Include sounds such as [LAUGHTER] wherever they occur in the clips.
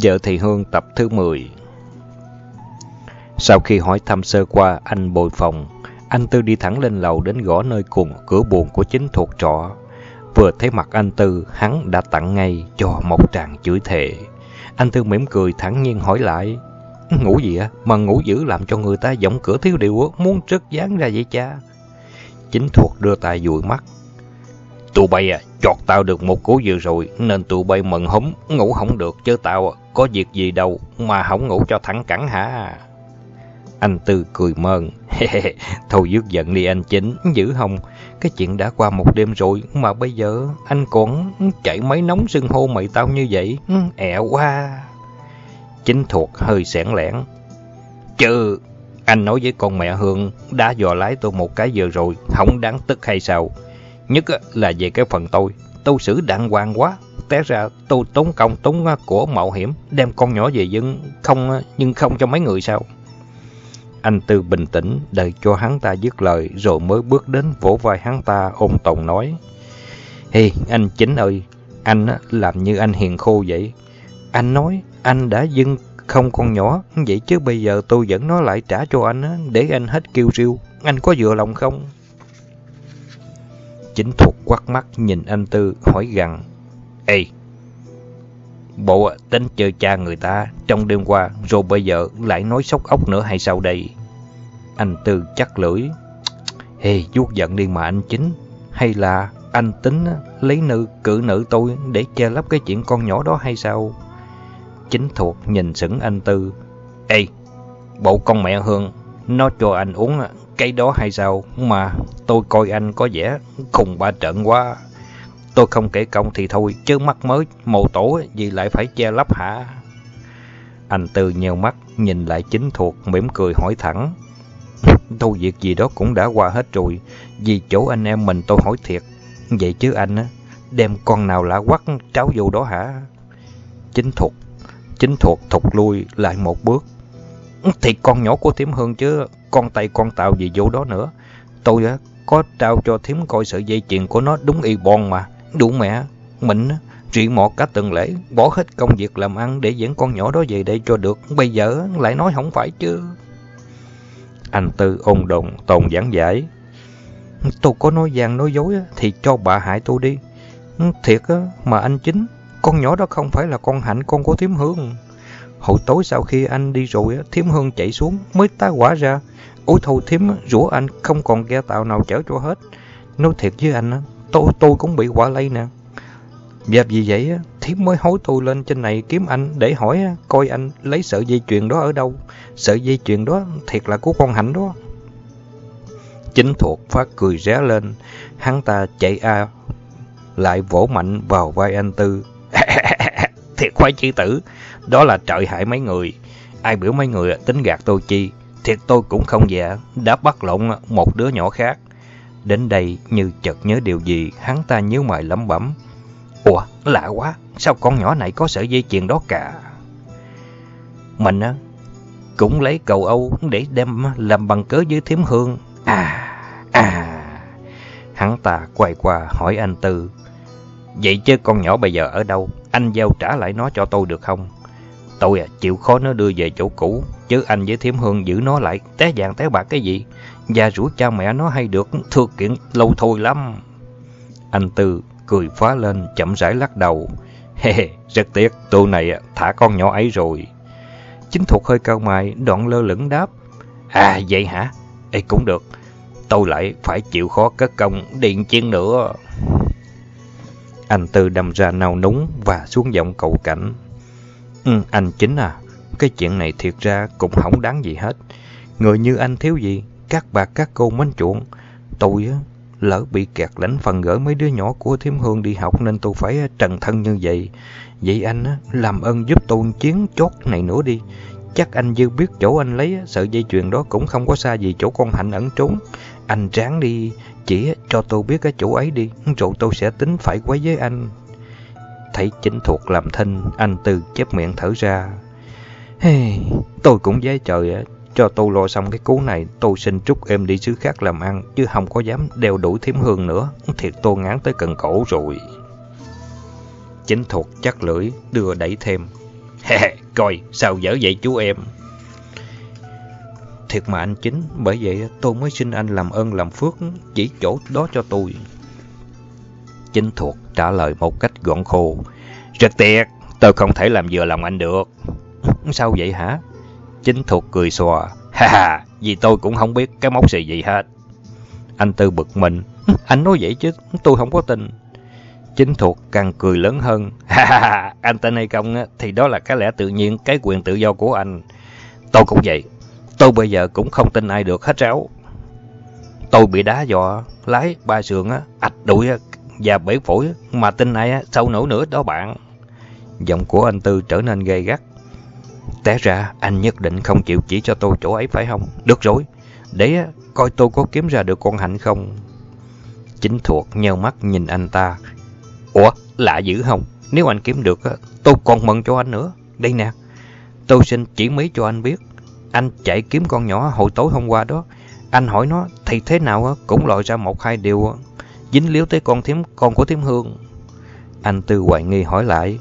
Vợ thì Hương tập thứ 10 Sau khi hỏi thăm sơ qua anh bồi phòng, anh Tư đi thẳng lên lầu đến gõ nơi cùng cửa buồn của chính thuộc trọ. Vừa thấy mặt anh Tư, hắn đã tặng ngay cho một tràng chửi thề. Anh Tư mỉm cười thẳng nhiên hỏi lại, Ngủ gì á, mà ngủ dữ làm cho người ta giọng cửa thiếu điều muốn trớt dán ra vậy cha. Chính thuộc đưa tay dụi mắt. Tụi bay à, chọt tao được một cú vừa rồi, nên tụi bay mừng húm, ngủ không được, chứ tao à có việc gì đâu mà không ngủ cho thẳng cẳng hả? Anh Tư cười mơn. [LAUGHS] Thôi dứt giận đi anh Chính, giữ không? Cái chuyện đã qua một đêm rồi, mà bây giờ anh còn chạy máy nóng sưng hô mày tao như vậy. Ừ, ẹ quá. Chính thuộc hơi sẻn lẻn. Chứ, anh nói với con mẹ Hương đã dò lái tôi một cái giờ rồi, không đáng tức hay sao? Nhất là về cái phần tôi, tôi xử đàng hoàng quá. Té ra tôi tốn công tốn à, của mạo hiểm, đem con nhỏ về dân, không à, nhưng không cho mấy người sao? Anh Tư bình tĩnh, đợi cho hắn ta dứt lời, rồi mới bước đến vỗ vai hắn ta ôn tồn nói. hi anh Chính ơi, anh à, làm như anh hiền khô vậy. Anh nói, anh đã dưng không con nhỏ, vậy chứ bây giờ tôi dẫn nó lại trả cho anh, để anh hết kêu riêu. Anh có vừa lòng không? Chính thuộc quắc mắt nhìn anh Tư, hỏi rằng Ê, bộ tính chơi cha người ta trong đêm qua, rồi bây giờ lại nói sốc ốc nữa hay sao đây? Anh Tư chắc lưỡi. Ê, vuốt giận đi mà anh Chính. Hay là anh tính lấy nữ cử nữ tôi để che lấp cái chuyện con nhỏ đó hay sao? Chính thuộc nhìn sững anh Tư. Ê, bộ con mẹ Hương, nó cho anh uống cái đó hay sao? Mà tôi coi anh có vẻ khùng ba trận quá. Tôi không kể công thì thôi, chứ mắt mới, mồ tổ gì lại phải che lấp hả? Anh Tư nheo mắt, nhìn lại chính thuộc, mỉm cười hỏi thẳng. [LAUGHS] Thôi việc gì đó cũng đã qua hết rồi, vì chỗ anh em mình tôi hỏi thiệt. Vậy chứ anh á, đem con nào lạ quắc tráo vô đó hả? Chính thuộc, chính thuộc thục lui lại một bước. Thì con nhỏ của Thiếm Hương chứ, con tay con tạo gì vô đó nữa. Tôi á, có trao cho Thiếm coi sợi dây chuyền của nó đúng y bon mà. Đủ mẹ, mình trị mọt cả tuần lễ, bỏ hết công việc làm ăn để dẫn con nhỏ đó về đây cho được. Bây giờ lại nói không phải chứ. Anh Tư ôn đồn tồn giảng giải. Tôi có nói gian nói dối thì cho bà hại tôi đi. Thiệt á, mà anh chính, con nhỏ đó không phải là con hạnh con của Thiếm Hương. Hồi tối sau khi anh đi rồi, Thiếm Hương chạy xuống mới tá quả ra. Ôi thôi Thiếm rủa anh không còn ghe tạo nào chở cho hết. Nói thiệt với anh, tôi tôi cũng bị quả lây nè. Và vì vậy, Thiếm mới hối tôi lên trên này kiếm anh để hỏi coi anh lấy sợi dây chuyền đó ở đâu. Sợi dây chuyền đó thiệt là của con Hạnh đó. Chính thuộc phát cười ré lên, hắn ta chạy a lại vỗ mạnh vào vai anh Tư. [LAUGHS] thiệt khoái chi tử, đó là trời hại mấy người. Ai biểu mấy người tính gạt tôi chi, thiệt tôi cũng không dạ, đã bắt lộn một đứa nhỏ khác. Đến đây như chợt nhớ điều gì, hắn ta nhíu mày lẩm bẩm. Ủa, lạ quá, sao con nhỏ này có sợi dây chuyền đó cả? Mình á, cũng lấy cầu Âu để đem làm bằng cớ với thiếm hương. À, à. Hắn ta quay qua hỏi anh Tư. Vậy chứ con nhỏ bây giờ ở đâu? Anh giao trả lại nó cho tôi được không? Tôi à, chịu khó nó đưa về chỗ cũ, chứ anh với Thiểm hương giữ nó lại, té vàng té bạc cái gì? Và rủ cha mẹ nó hay được thưa kiện lâu thôi lắm. Anh Tư cười phá lên, chậm rãi lắc đầu. Hê hê, rất tiếc, tụ này thả con nhỏ ấy rồi. Chính thuộc hơi cao mày, đoạn lơ lửng đáp. À, vậy hả? Ê, cũng được. Tôi lại phải chịu khó cất công điện chiên nữa. Anh Tư đâm ra nào núng và xuống giọng cầu cảnh. Ừ, anh chính à, cái chuyện này thiệt ra cũng không đáng gì hết. Người như anh thiếu gì, các bà các cô mến chuộng. Tôi lỡ bị kẹt lãnh phần gửi mấy đứa nhỏ của Thiếm Hương đi học nên tôi phải trần thân như vậy. Vậy anh làm ơn giúp tôi chiến chốt này nữa đi. Chắc anh dư biết chỗ anh lấy sợi dây chuyền đó cũng không có xa gì chỗ con Hạnh ẩn trốn. Anh ráng đi, chỉ cho tôi biết cái chỗ ấy đi, rồi tôi sẽ tính phải quấy với anh. Thấy chính thuộc làm thinh, anh Tư chép miệng thở ra. Hey, tôi cũng dễ trời, cho tôi lo xong cái cú này, tôi xin chúc em đi xứ khác làm ăn, chứ không có dám đeo đuổi thiếm hương nữa. Thiệt tôi ngán tới cần cổ rồi. Chính thuộc chắc lưỡi, đưa đẩy thêm. [LAUGHS] Coi, sao dở vậy chú em? Thiệt mà anh chính, bởi vậy tôi mới xin anh làm ơn làm phước, chỉ chỗ đó cho tôi. Chính thuộc trả lời một cách gọn khô. Rất tiệt, tôi không thể làm vừa lòng anh được. Sao vậy hả? Chính thuộc cười xòa. Ha ha, vì tôi cũng không biết cái móc gì gì hết. Anh Tư bực mình. Anh nói vậy chứ, tôi không có tin. Chính thuộc càng cười lớn hơn. Ha ha ha, anh tên hay không thì đó là cái lẽ tự nhiên, cái quyền tự do của anh. Tôi cũng vậy. Tôi bây giờ cũng không tin ai được hết ráo. Tôi bị đá dọa, lái ba sườn, ạch đuổi và bể phổi mà tin ai sâu nổ nữa đó bạn. Giọng của anh Tư trở nên gay gắt. Té ra anh nhất định không chịu chỉ cho tôi chỗ ấy phải không? Được rồi, để coi tôi có kiếm ra được con hạnh không. Chính thuộc nheo mắt nhìn anh ta. Ủa, lạ dữ không? Nếu anh kiếm được, tôi còn mừng cho anh nữa. Đây nè, tôi xin chỉ mấy cho anh biết. Anh chạy kiếm con nhỏ hồi tối hôm qua đó. Anh hỏi nó thì thế nào cũng lòi ra một hai điều dính liếu tới con thím con của thím Hương. Anh Tư hoài nghi hỏi lại.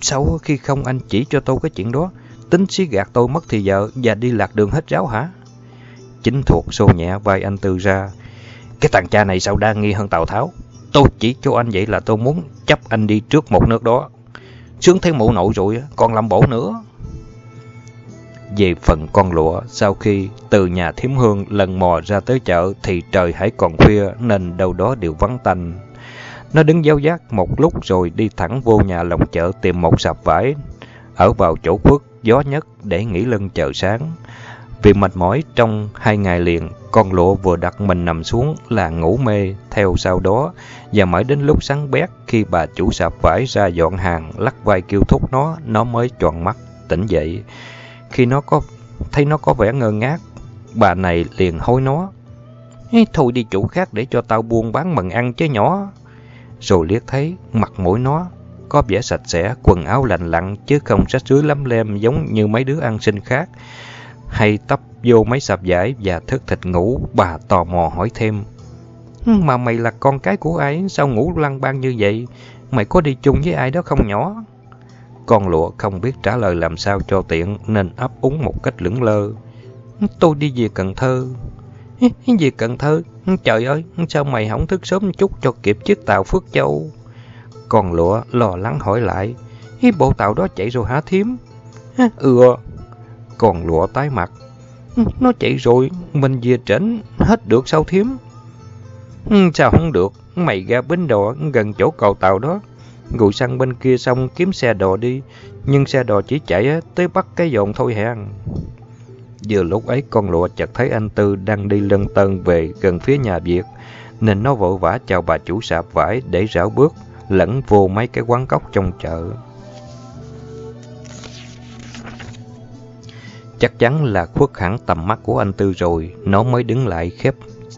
Sao khi không anh chỉ cho tôi cái chuyện đó, tính xí gạt tôi mất thì vợ và đi lạc đường hết ráo hả? Chính thuộc xô nhẹ vai anh Tư ra. Cái thằng cha này sao đa nghi hơn Tào Tháo? Tôi chỉ cho anh vậy là tôi muốn chấp anh đi trước một nước đó. Sướng thấy mụ nội rồi, còn làm bổ nữa. Về phần con lụa, sau khi từ nhà thiếm hương lần mò ra tới chợ thì trời hãy còn khuya nên đâu đó đều vắng tanh. Nó đứng giáo giác một lúc rồi đi thẳng vô nhà lòng chợ tìm một sạp vải, ở vào chỗ khuất gió nhất để nghỉ lưng chờ sáng. Vì mệt mỏi trong hai ngày liền, con lộ vừa đặt mình nằm xuống là ngủ mê theo sau đó, và mãi đến lúc sáng bét khi bà chủ sạp vải ra dọn hàng lắc vai kêu thúc nó, nó mới tròn mắt tỉnh dậy. Khi nó có thấy nó có vẻ ngơ ngác, bà này liền hối nó. Thôi đi chủ khác để cho tao buôn bán mần ăn chứ nhỏ. Rồi liếc thấy mặt mũi nó có vẻ sạch sẽ, quần áo lành lặn chứ không rách rưới lắm lem giống như mấy đứa ăn xin khác. Hay tấp vô mấy sạp giải và thức thịt ngủ, bà tò mò hỏi thêm. Mà mày là con cái của ai, sao ngủ lăng ban như vậy? Mày có đi chung với ai đó không nhỏ? Con lụa không biết trả lời làm sao cho tiện nên ấp úng một cách lưỡng lơ. Tôi đi về Cần Thơ. Về Cần Thơ? Trời ơi, sao mày không thức sớm chút cho kịp chiếc tàu Phước Châu? Con lụa lo lắng hỏi lại. Bộ tàu đó chạy rồi hả thím? Ừ. Còn lụa tái mặt. Nó chạy rồi, mình về trển, hết được sao thím? Sao không được? Mày ra bến đò gần chỗ cầu tàu đó. Ngồi sang bên kia xong kiếm xe đò đi, nhưng xe đò chỉ chạy tới bắt cái dồn thôi hả Vừa lúc ấy con lụa chợt thấy anh Tư đang đi lân tân về gần phía nhà Việt, nên nó vội vã chào bà chủ sạp vải để rảo bước, lẫn vô mấy cái quán góc trong chợ. Chắc chắn là khuất hẳn tầm mắt của anh Tư rồi, nó mới đứng lại khép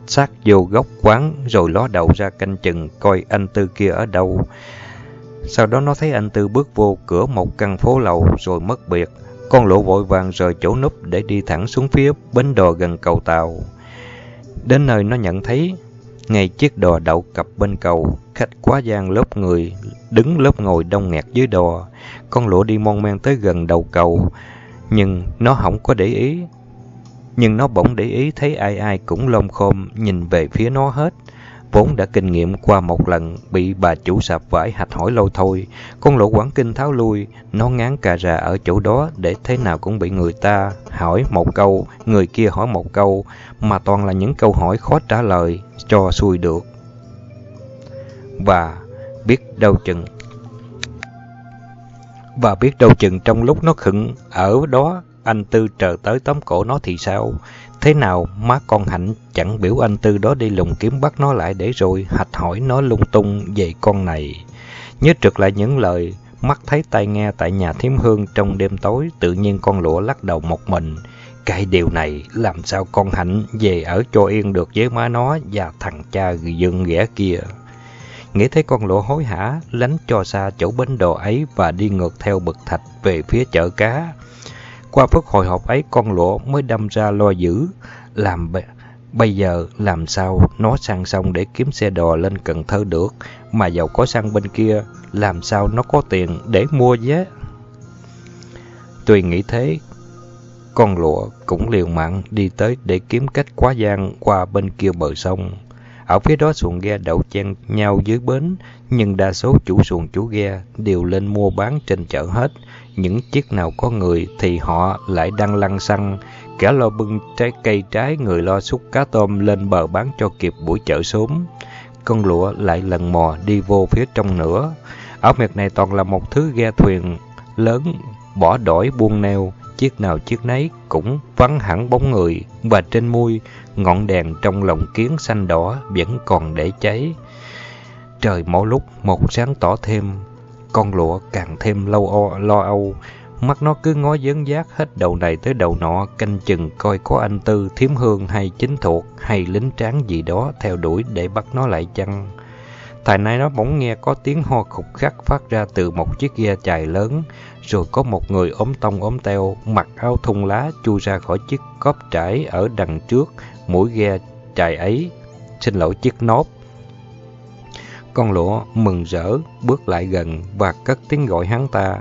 sát vô góc quán rồi ló đầu ra canh chừng coi anh Tư kia ở đâu. Sau đó nó thấy anh Tư bước vô cửa một căn phố lầu rồi mất biệt. Con lộ vội vàng rời chỗ núp để đi thẳng xuống phía bến đò gần cầu tàu. Đến nơi nó nhận thấy, ngay chiếc đò đậu cập bên cầu, khách quá gian lớp người, đứng lớp ngồi đông nghẹt dưới đò. Con lộ đi mon men tới gần đầu cầu, nhưng nó không có để ý. Nhưng nó bỗng để ý thấy ai ai cũng lom khom nhìn về phía nó hết vốn đã kinh nghiệm qua một lần bị bà chủ sạp vải hạch hỏi lâu thôi. Con lộ quán kinh tháo lui, nó ngán cà rà ở chỗ đó để thế nào cũng bị người ta hỏi một câu, người kia hỏi một câu, mà toàn là những câu hỏi khó trả lời, cho xuôi được. Và biết đâu chừng và biết đâu chừng trong lúc nó khựng ở đó, anh Tư chờ tới tóm cổ nó thì sao? Thế nào má con Hạnh chẳng biểu anh Tư đó đi lùng kiếm bắt nó lại để rồi hạch hỏi nó lung tung về con này. Nhớ trực lại những lời mắt thấy tai nghe tại nhà thiếm hương trong đêm tối, tự nhiên con lụa lắc đầu một mình. Cái điều này làm sao con Hạnh về ở cho yên được với má nó và thằng cha dương ghẻ kia. Nghĩ thấy con lụa hối hả, lánh cho xa chỗ bến đồ ấy và đi ngược theo bực thạch về phía chợ cá. Qua phút hồi hộp ấy con lỗ mới đâm ra lo dữ. Làm bây giờ làm sao nó sang sông để kiếm xe đò lên Cần Thơ được. Mà giàu có sang bên kia làm sao nó có tiền để mua vé. Tùy nghĩ thế, con lụa cũng liều mạng đi tới để kiếm cách quá gian qua bên kia bờ sông. Ở phía đó xuồng ghe đậu chen nhau dưới bến, nhưng đa số chủ xuồng chủ ghe đều lên mua bán trên chợ hết. Những chiếc nào có người thì họ lại đang lăn xăng, kẻ lo bưng trái cây trái, người lo xúc cá tôm lên bờ bán cho kịp buổi chợ sớm. Con lụa lại lần mò đi vô phía trong nữa. Ở miệt này toàn là một thứ ghe thuyền lớn, bỏ đổi buông neo, chiếc nào chiếc nấy cũng vắng hẳn bóng người, và trên môi, ngọn đèn trong lồng kiến xanh đỏ vẫn còn để cháy. Trời mỗi lúc một sáng tỏ thêm, con lụa càng thêm lâu o, lo âu, mắt nó cứ ngó dấn giác hết đầu này tới đầu nọ, canh chừng coi có anh Tư, thiếm hương hay chính thuộc hay lính tráng gì đó theo đuổi để bắt nó lại chăng. Tại nay nó bỗng nghe có tiếng ho khục khắc phát ra từ một chiếc ghe chài lớn, rồi có một người ốm tông ốm teo, mặc áo thun lá chui ra khỏi chiếc cóp trải ở đằng trước, mũi ghe chài ấy, xin lỗi chiếc nốt. Con lụa mừng rỡ bước lại gần và cất tiếng gọi hắn ta.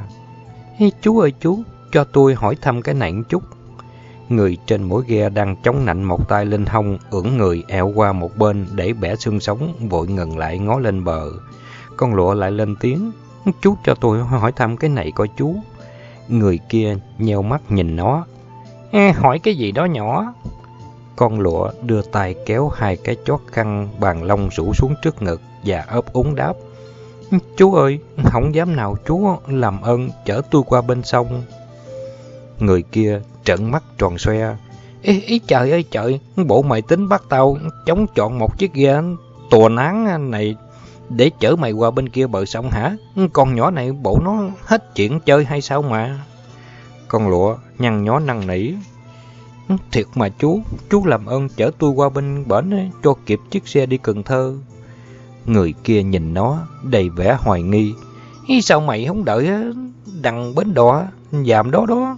Hey, chú ơi chú, cho tôi hỏi thăm cái này chút. Người trên mũi ghe đang chống nạnh một tay lên hông, ưỡn người eo qua một bên để bẻ xương sống, vội ngừng lại ngó lên bờ. Con lụa lại lên tiếng, chú cho tôi hỏi thăm cái này coi chú. Người kia nheo mắt nhìn nó. E, hỏi cái gì đó nhỏ? Con lụa đưa tay kéo hai cái chót khăn bàn lông rủ xuống trước ngực và ấp úng đáp. Chú ơi, không dám nào chú làm ơn chở tôi qua bên sông. Người kia trợn mắt tròn xoe. Ý, ý trời ơi trời, bộ mày tính bắt tao chống chọn một chiếc ghe tùa nán này để chở mày qua bên kia bờ sông hả? Con nhỏ này bộ nó hết chuyện chơi hay sao mà? Con lụa nhăn nhó năn nỉ. Thiệt mà chú, chú làm ơn chở tôi qua bên bển cho kịp chiếc xe đi Cần Thơ. Người kia nhìn nó đầy vẻ hoài nghi. Sao mày không đợi đằng bến đò giảm đó đó?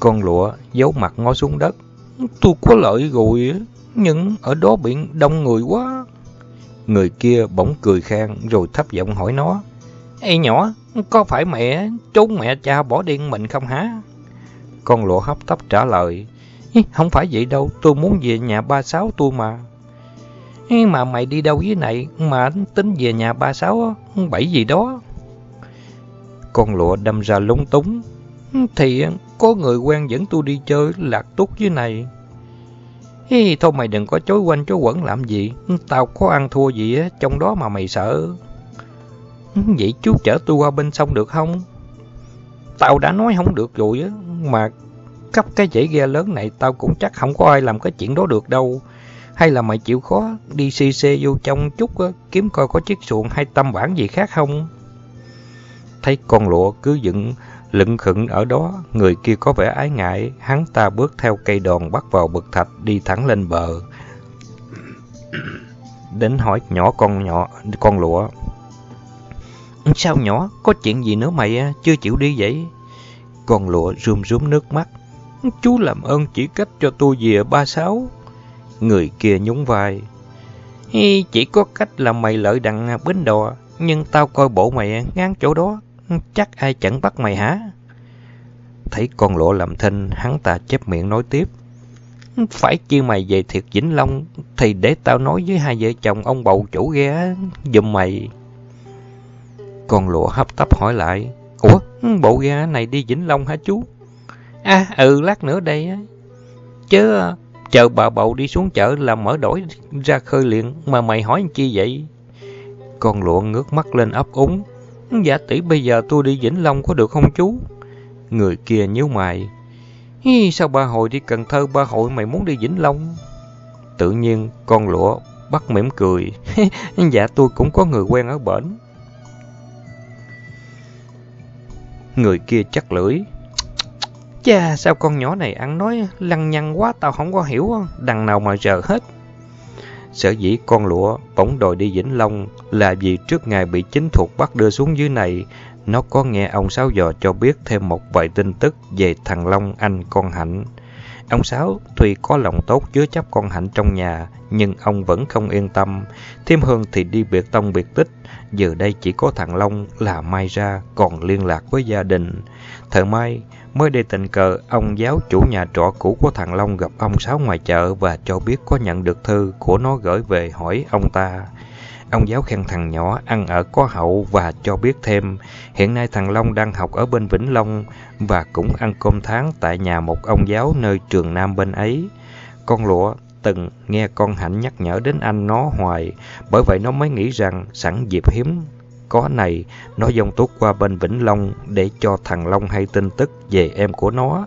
Con lụa giấu mặt ngó xuống đất. Tôi có lợi rồi, nhưng ở đó biển đông người quá. Người kia bỗng cười khang rồi thấp giọng hỏi nó. Ê nhỏ, có phải mẹ, trốn mẹ cha bỏ điên mình không hả? Con lụa hấp tấp trả lời. Không phải vậy đâu, tôi muốn về nhà ba sáu tôi mà. Mà mày đi đâu với này mà tính về nhà ba sáu bảy gì đó. Con lụa đâm ra lúng túng. Thì có người quen dẫn tôi đi chơi lạc túc với này. Hi, thôi mày đừng có chối quanh chối quẩn làm gì. Tao có ăn thua gì á, trong đó mà mày sợ. Vậy chú chở tôi qua bên sông được không? Tao đã nói không được rồi á, mà cấp cái dãy ghe lớn này tao cũng chắc không có ai làm cái chuyện đó được đâu. Hay là mày chịu khó đi xì xê vô trong chút á, kiếm coi có chiếc xuồng hay tâm bản gì khác không? Thấy con lụa cứ dựng lững khựng ở đó, người kia có vẻ ái ngại, hắn ta bước theo cây đòn bắt vào bực thạch đi thẳng lên bờ. Đến hỏi nhỏ con nhỏ con lụa. Sao nhỏ, có chuyện gì nữa mày à? chưa chịu đi vậy? Con lụa rùm rúm nước mắt. Chú làm ơn chỉ cách cho tôi về ba sáu. Người kia nhún vai. Chỉ có cách là mày lợi đặng bến đò, nhưng tao coi bộ mày ngán chỗ đó, chắc ai chẳng bắt mày hả? Thấy con lộ làm thinh, hắn ta chép miệng nói tiếp. Phải chi mày về thiệt Vĩnh Long, thì để tao nói với hai vợ chồng ông bầu chủ ghe giùm mày. Con lụa hấp tấp hỏi lại, Ủa, bộ ghe này đi Vĩnh Long hả chú? À, ừ, lát nữa đây á. Chứ chờ bà bầu đi xuống chợ là mở đổi ra khơi liền, mà mày hỏi chi vậy? Con lụa ngước mắt lên ấp úng. Dạ tỷ bây giờ tôi đi Vĩnh Long có được không chú? Người kia nhíu mày. Hi, sao ba hồi đi Cần Thơ ba hội mày muốn đi Vĩnh Long? Tự nhiên con lụa bắt mỉm cười. [LAUGHS] dạ tôi cũng có người quen ở bển. Người kia chắc lưỡi. Chà, sao con nhỏ này ăn nói lăng nhăng quá tao không có hiểu, đằng nào mà giờ hết. Sở dĩ con lụa bỗng đòi đi Vĩnh Long là vì trước ngày bị chính thuộc bắt đưa xuống dưới này, nó có nghe ông Sáu Dò cho biết thêm một vài tin tức về thằng Long Anh con Hạnh. Ông Sáu tuy có lòng tốt chứa chấp con hạnh trong nhà, nhưng ông vẫn không yên tâm. thêm Hương thì đi biệt tông biệt tích, giờ đây chỉ có thằng Long là Mai ra còn liên lạc với gia đình. Thợ Mai mới đây tình cờ ông giáo chủ nhà trọ cũ của thằng Long gặp ông Sáu ngoài chợ và cho biết có nhận được thư của nó gửi về hỏi ông ta. Ông giáo khen thằng nhỏ ăn ở có hậu và cho biết thêm, hiện nay thằng Long đang học ở bên Vĩnh Long và cũng ăn cơm tháng tại nhà một ông giáo nơi trường Nam bên ấy. Con lụa từng nghe con Hạnh nhắc nhở đến anh nó hoài, bởi vậy nó mới nghĩ rằng sẵn dịp hiếm có này, nó dông tốt qua bên Vĩnh Long để cho thằng Long hay tin tức về em của nó,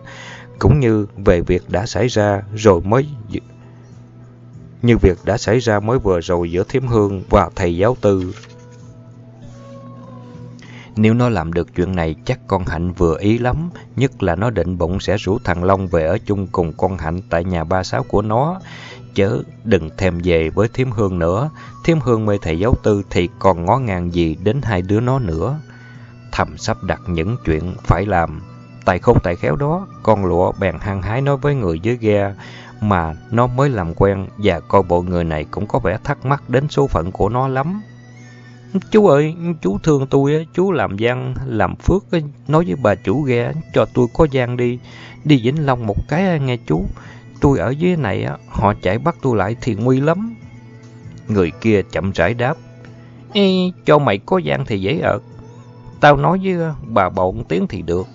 cũng như về việc đã xảy ra rồi mới như việc đã xảy ra mới vừa rồi giữa thiểm Hương và thầy giáo tư. Nếu nó làm được chuyện này chắc con Hạnh vừa ý lắm, nhất là nó định bụng sẽ rủ thằng Long về ở chung cùng con Hạnh tại nhà ba sáu của nó. Chớ đừng thèm về với Thiếm Hương nữa, Thiếm Hương mê thầy giáo tư thì còn ngó ngàng gì đến hai đứa nó nữa. Thầm sắp đặt những chuyện phải làm. tài không tài khéo đó, con lụa bèn hăng hái nói với người dưới ghe, mà nó mới làm quen và coi bộ người này cũng có vẻ thắc mắc đến số phận của nó lắm. Chú ơi, chú thương tôi, chú làm gian, làm phước, nói với bà chủ ghe, cho tôi có gian đi, đi Vĩnh Long một cái nghe chú. Tôi ở dưới này, á họ chạy bắt tôi lại thì nguy lắm. Người kia chậm rãi đáp, Ê, cho mày có gian thì dễ ợt. Tao nói với ờ, bà bọn tiếng thì được,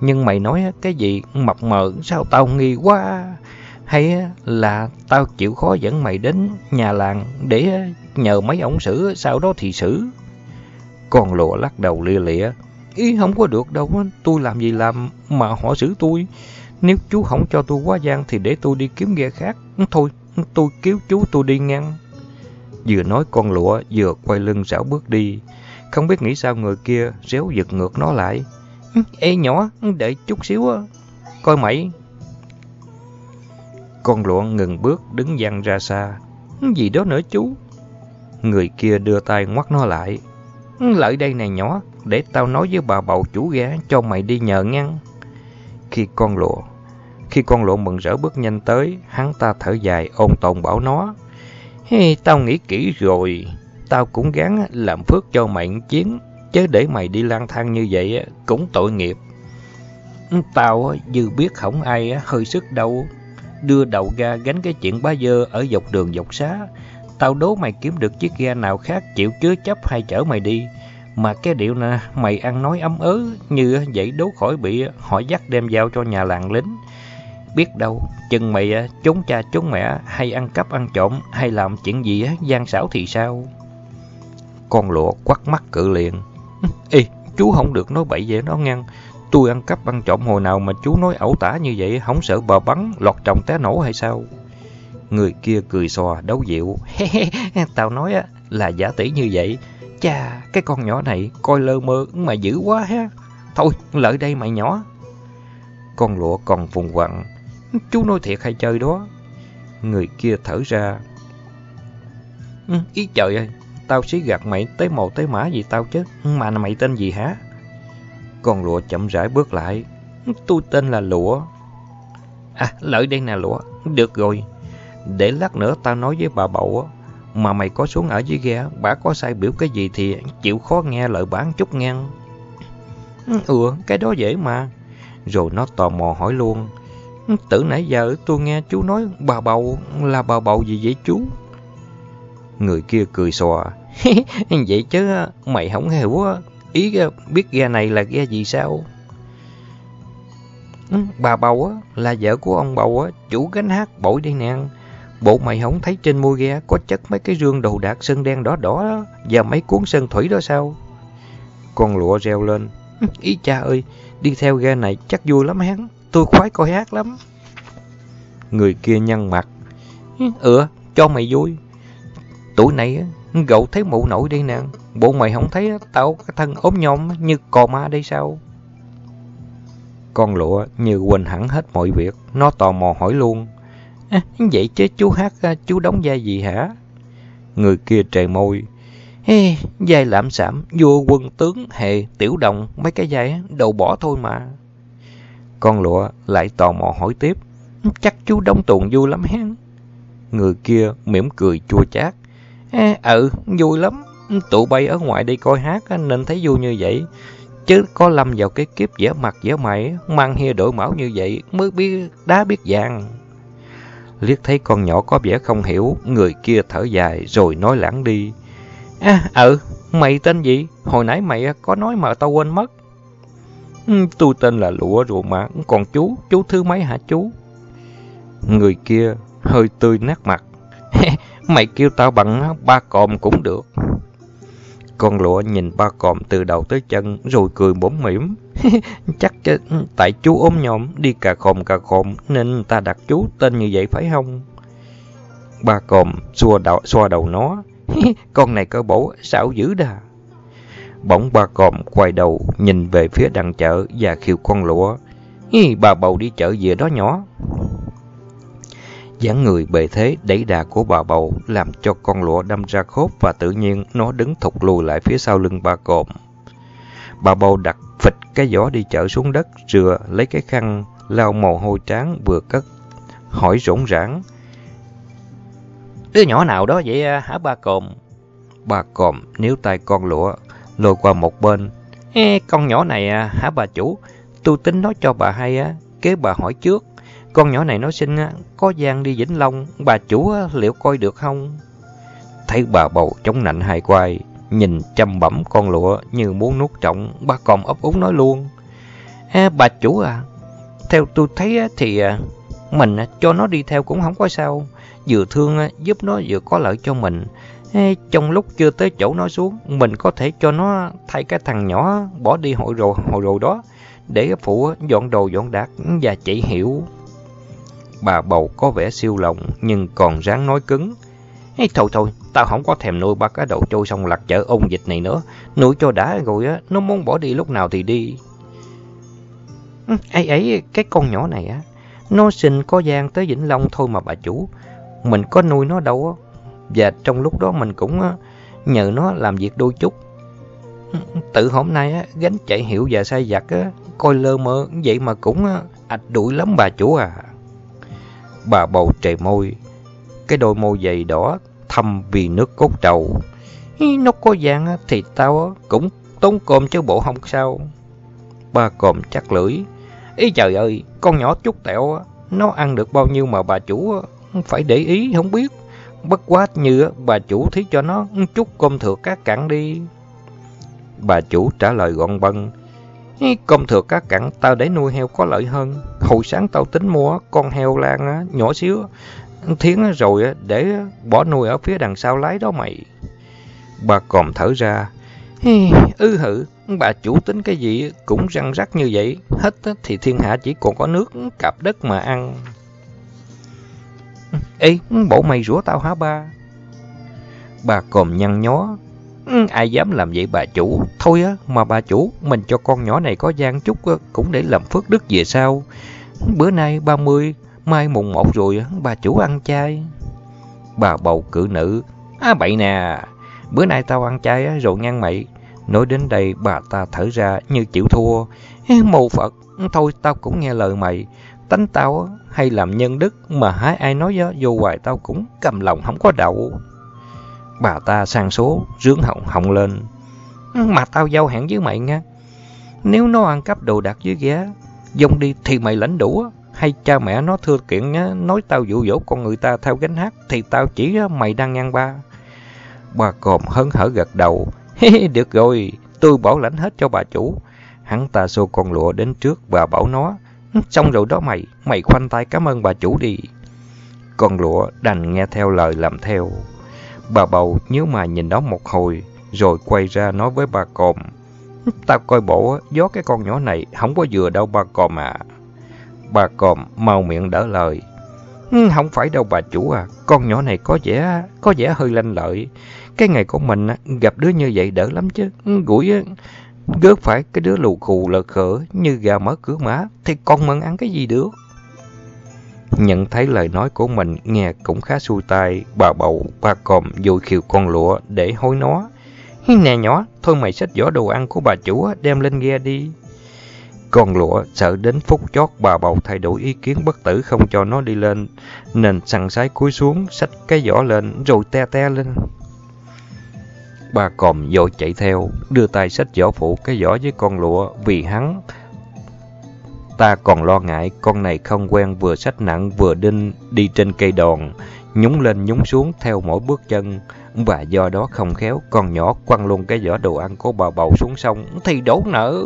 nhưng mày nói ờ, cái gì mập mờ sao tao nghi quá. Hay ờ, là tao chịu khó dẫn mày đến nhà làng để nhờ mấy ổng xử, sau đó thì xử. Con lụa lắc đầu lia lịa. Ý không có được đâu, tôi làm gì làm mà họ xử tôi. Nếu chú không cho tôi quá gian thì để tôi đi kiếm ghe khác. Ừ, thôi, tôi cứu chú tôi đi ngang. Vừa nói con lụa vừa quay lưng rảo bước đi. Không biết nghĩ sao người kia réo giật ngược nó lại. Ừ, ê nhỏ, ừ, đợi chút xíu Coi mày, con lụa ngừng bước đứng dằn ra xa. Gì đó nữa chú? Người kia đưa tay ngoắt nó lại. lại đây này nhỏ, để tao nói với bà bầu chủ ghe cho mày đi nhờ ngăn. Khi con lụa, khi con lụa mừng rỡ bước nhanh tới, hắn ta thở dài ôn tồn bảo nó. Hey, tao nghĩ kỹ rồi, tao cũng gắng làm phước cho mày chiến, chứ để mày đi lang thang như vậy cũng tội nghiệp. Ừ, tao dư biết không ai hơi sức đâu, đưa đầu ga gánh cái chuyện bá dơ ở dọc đường dọc xá. Tao đố mày kiếm được chiếc ga nào khác chịu chứa chấp hay chở mày đi. Mà cái điệu nè, mày ăn nói ấm ớ như vậy đố khỏi bị họ dắt đem giao cho nhà làng lính. Biết đâu, chừng mày à, trốn cha trốn mẹ hay ăn cắp ăn trộm hay làm chuyện gì à, gian xảo thì sao? Con lụa quắt mắt cự liền. [LAUGHS] Ê, chú không được nói bậy vậy nó ngăn. Tôi ăn cắp ăn trộm hồi nào mà chú nói ẩu tả như vậy, không sợ bờ bắn, lọt trồng té nổ hay sao? Người kia cười xòa, đấu dịu. [LAUGHS] Tao nói á là giả tỷ như vậy. Chà, cái con nhỏ này coi lơ mơ mà dữ quá ha. Thôi, lợi đây mày nhỏ. Con lụa còn vùng vặn. Chú nói thiệt hay chơi đó? Người kia thở ra. Ừ, ý trời ơi, tao xí gạt mày tới màu tới mã gì tao chứ. Ừ, mà mày tên gì hả? Con lụa chậm rãi bước lại. Tôi tên là Lụa. À, lợi đây nè Lụa. Được rồi. Để lát nữa tao nói với bà bậu mà mày có xuống ở dưới ghe, bà có sai biểu cái gì thì chịu khó nghe lời bán chút ngang. Ừ, cái đó dễ mà. Rồi nó tò mò hỏi luôn. Từ nãy giờ tôi nghe chú nói bà bầu là bà bầu gì vậy chú? Người kia cười xòa. [LAUGHS] vậy chứ mày không hiểu Ý biết ghe này là ghe gì sao? Ừ, bà Bầu á, là vợ của ông Bầu á, chủ gánh hát bội đây nè. Bộ mày không thấy trên môi ghe có chất mấy cái rương đầu đạc sơn đen đỏ đỏ và mấy cuốn sơn thủy đó sao? Con lụa reo lên. [LAUGHS] Ý cha ơi, đi theo ghe này chắc vui lắm hắn. Tôi khoái coi hát lắm. Người kia nhăn mặt. [LAUGHS] Ừ, cho mày vui. Tuổi này Gậu thấy mụ nổi đây nè, bộ mày không thấy tao cái thân ốm nhom như cò ma đây sao? Con lụa như quên hẳn hết mọi việc, nó tò mò hỏi luôn. À, vậy chứ chú hát à, chú đóng vai gì hả? Người kia trề môi. Ê, vai lạm sảm, vua quân tướng, hệ, tiểu đồng, mấy cái vai đầu bỏ thôi mà. Con lụa lại tò mò hỏi tiếp. Chắc chú đóng tuồng vui lắm hen. Người kia mỉm cười chua chát. À, ừ, vui lắm. Tụi bay ở ngoài đi coi hát nên thấy vui như vậy. Chứ có lâm vào cái kiếp dẻ mặt dẻ mày, mang hia đổi mão như vậy mới biết đá biết vàng. Liếc thấy con nhỏ có vẻ không hiểu, người kia thở dài rồi nói lãng đi. À, ừ, mày tên gì? Hồi nãy mày có nói mà tao quên mất. Ừ, tôi tên là Lụa rồi mà, còn chú, chú thứ mấy hả chú? Người kia hơi tươi nét mặt. [LAUGHS] mày kêu tao bằng ba còm cũng được. Con lụa nhìn ba còm từ đầu tới chân rồi cười bỗng mỉm. [LAUGHS] Chắc tại chú ốm nhòm đi cà khòm cà khòm nên ta đặt chú tên như vậy phải không? Ba còm xua đầu, xoa đầu nó. [LAUGHS] con này cơ bổ, xảo dữ đà. Bỗng ba còm quay đầu nhìn về phía đằng chợ và khiêu con lụa. Hi, bà bầu đi chợ về đó nhỏ dáng người bề thế đẩy đà của bà bầu làm cho con lụa đâm ra khốp và tự nhiên nó đứng thụt lùi lại phía sau lưng ba cộm. Bà bầu đặt phịch cái giỏ đi chợ xuống đất, rửa lấy cái khăn, lau mồ hôi trán vừa cất, hỏi rỗng rãng. Đứa nhỏ nào đó vậy à, hả ba cồm? Ba cồm níu tay con lụa, lôi qua một bên. Ê, con nhỏ này à, hả bà chủ? Tôi tính nói cho bà hay á, kế bà hỏi trước. Con nhỏ này nó sinh có gian đi Vĩnh Long, bà chủ liệu coi được không? Thấy bà bầu chống nạnh hai quai, nhìn chăm bẩm con lụa như muốn nuốt trọng, ba còn ấp úng nói luôn. À, bà chủ à, theo tôi thấy thì à, mình cho nó đi theo cũng không có sao. Vừa thương giúp nó vừa có lợi cho mình. Trong lúc chưa tới chỗ nó xuống, mình có thể cho nó thay cái thằng nhỏ bỏ đi hội rồi, hội rồi đó, để phụ dọn đồ dọn đạc và chạy hiểu. Bà bầu có vẻ siêu lòng nhưng còn ráng nói cứng. Ê, thôi thôi, tao không có thèm nuôi ba cái đầu trôi sông lạc chợ ung dịch này nữa. Nuôi cho đã rồi á, nó muốn bỏ đi lúc nào thì đi. Ừ, ấy ấy, cái con nhỏ này á, nó sinh có gian tới Vĩnh Long thôi mà bà chủ. Mình có nuôi nó đâu á. Và trong lúc đó mình cũng nhờ nó làm việc đôi chút. Ừ, Tự hôm nay á, gánh chạy hiệu và sai giặt á, coi lơ mơ, vậy mà cũng ạch đuổi lắm bà chủ à. Bà bầu trề môi, cái đôi môi dày đỏ thâm vì nước cốt trầu. Nó có dạng thì tao cũng tốn cơm chứ bộ không sao. Ba cồm chắc lưỡi. Ý trời ơi, con nhỏ chút tẹo, nó ăn được bao nhiêu mà bà chủ phải để ý không biết. Bất quá như bà chủ thí cho nó chút cơm thừa cá cặn đi. Bà chủ trả lời gọn bân. Cơm thừa cá cặn tao để nuôi heo có lợi hơn. Hồi sáng tao tính mua con heo lan nhỏ xíu. Thiến rồi để bỏ nuôi ở phía đằng sau lái đó mày. Bà còn thở ra. Ư hử, bà chủ tính cái gì cũng răng rắc như vậy. Hết thì thiên hạ chỉ còn có nước cạp đất mà ăn. Ê, bộ mày rủa tao hả ba? Bà còn nhăn nhó, ừ, ai dám làm vậy bà chủ? Thôi á, mà bà chủ, mình cho con nhỏ này có gian chút cũng để làm phước đức về sau. Bữa nay 30, mai mùng một rồi, bà chủ ăn chay. Bà bầu cử nữ, À bậy nè, bữa nay tao ăn chay rồi ngăn mày. Nói đến đây bà ta thở ra như chịu thua. Mù Phật, thôi tao cũng nghe lời mày. Tánh tao hay làm nhân đức mà hái ai nói vô hoài tao cũng cầm lòng không có đậu. Bà ta sang số, rướng họng họng lên. Mà tao giao hẹn với mày nha. Nếu nó ăn cắp đồ đạc với ghé, dông đi thì mày lãnh đủ. Hay cha mẹ nó thưa kiện nhá, nói tao dụ dỗ con người ta theo gánh hát, thì tao chỉ mày đang ngang ba. Bà còm hân hở gật đầu. [LAUGHS] Được rồi, tôi bảo lãnh hết cho bà chủ. Hắn ta xô con lụa đến trước và bảo nó. Xong rồi đó mày, mày khoanh tay cảm ơn bà chủ đi. Con lụa đành nghe theo lời làm theo. Bà bầu nhớ mà nhìn đó một hồi, rồi quay ra nói với bà còm. Tao coi bộ, gió cái con nhỏ này không có vừa đâu bà còm à. Bà còm mau miệng đỡ lời. Ừ, không phải đâu bà chủ à, con nhỏ này có vẻ có vẻ hơi lanh lợi. Cái ngày của mình gặp đứa như vậy đỡ lắm chứ. Ừ, Gũi gớt phải cái đứa lù khù lợt khở như gà mở cửa mã thì con mừng ăn cái gì được. Nhận thấy lời nói của mình nghe cũng khá xui tai, bà bầu, bà còm vui khiều con lụa để hối nó. Nè nhỏ, thôi mày xách giỏ đồ ăn của bà chủ đem lên ghe đi. Con lụa sợ đến phút chót bà bầu thay đổi ý kiến bất tử không cho nó đi lên, nên săn sái cúi xuống, xách cái giỏ lên rồi te te lên. bà còm vội chạy theo, đưa tay xách giỏ phụ cái giỏ với con lụa vì hắn. Ta còn lo ngại con này không quen vừa xách nặng vừa đinh đi trên cây đòn, nhúng lên nhúng xuống theo mỗi bước chân. Và do đó không khéo, con nhỏ quăng luôn cái giỏ đồ ăn của bà bầu xuống sông thì đổ nợ.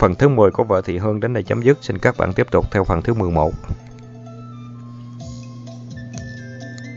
Phần thứ 10 của vở Thị Hương đến đây chấm dứt. Xin các bạn tiếp tục theo phần thứ 11.